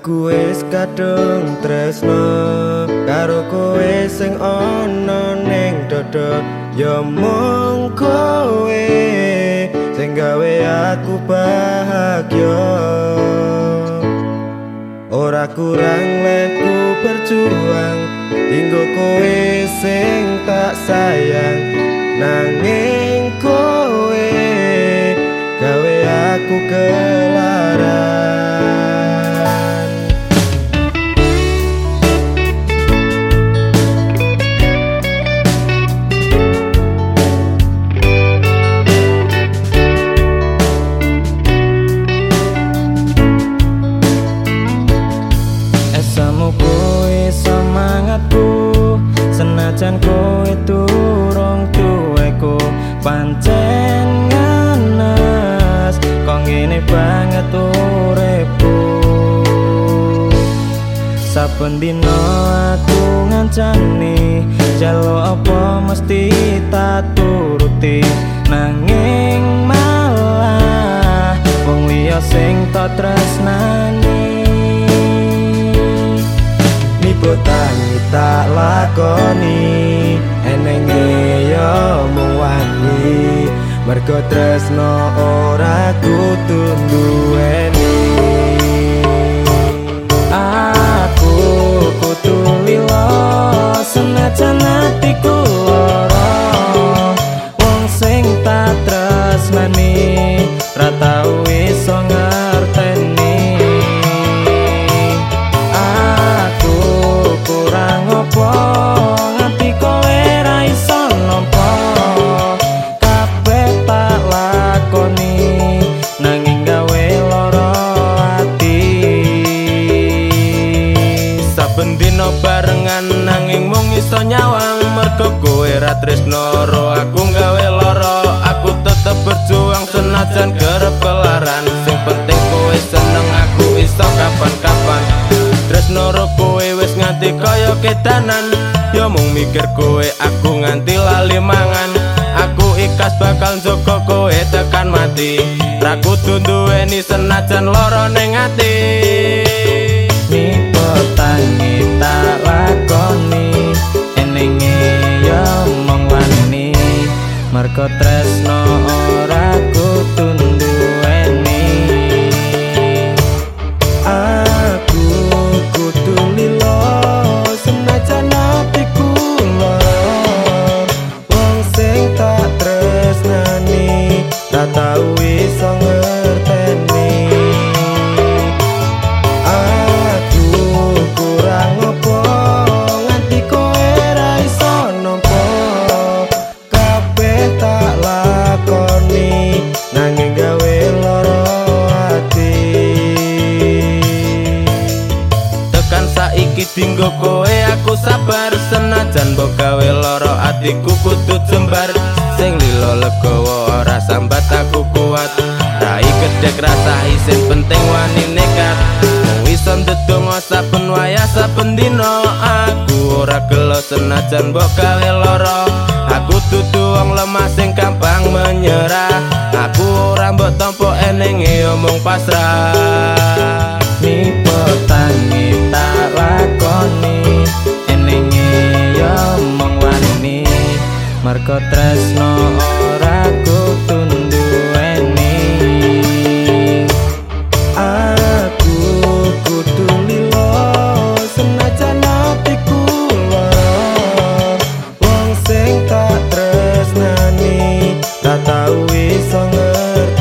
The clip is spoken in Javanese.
Aku wis kadung tresno karo kowe sing ana ning dodo. Ya mung kowe sing gawe aku bahagia. Ora kurang leku berjuang tinggo kowe sing tak sayang. Nanging kowe gawe aku kelaran saben dina aku ngancani jalo apa mesti tak turuti. Nanging malah wong liya sing tak tresnani. Tangi tak lakoni Enenge yo mung wani Mergo tresno ora kudu duweni Aku nanging mung iso nyawang mergo kowe ra tresno aku gawe lara. Aku tetep berjuang senajan kerep kelaran. Sing penting kowe seneng aku iso kapan-kapan. Tresno kowe wis nganti kaya ketanan. Yo mung mikir kowe aku nganti lali mangan aku ikas bakal njogo kowe tekan mati. Ra kudu duweni senajan lara ning ati. Mergo tresno dinggo kowe aku sabar senajan mbok gawe lara atiku kudu jembar. Sing lilo legowo ora sambat aku kuat. Rai gedek rasa isin penting wani nekat. Iso ndedonga saben wayah saben dina. Aku ora gelo senajan mbok gawe lara. Aku dudu wong lemah sing gampang menyerah. Aku ora mbok tampa enenge omong pasrah tak tahu iso ngerti.